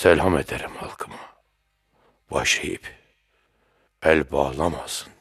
Selam ederim halkıma. Baş eğip el bağlamasın.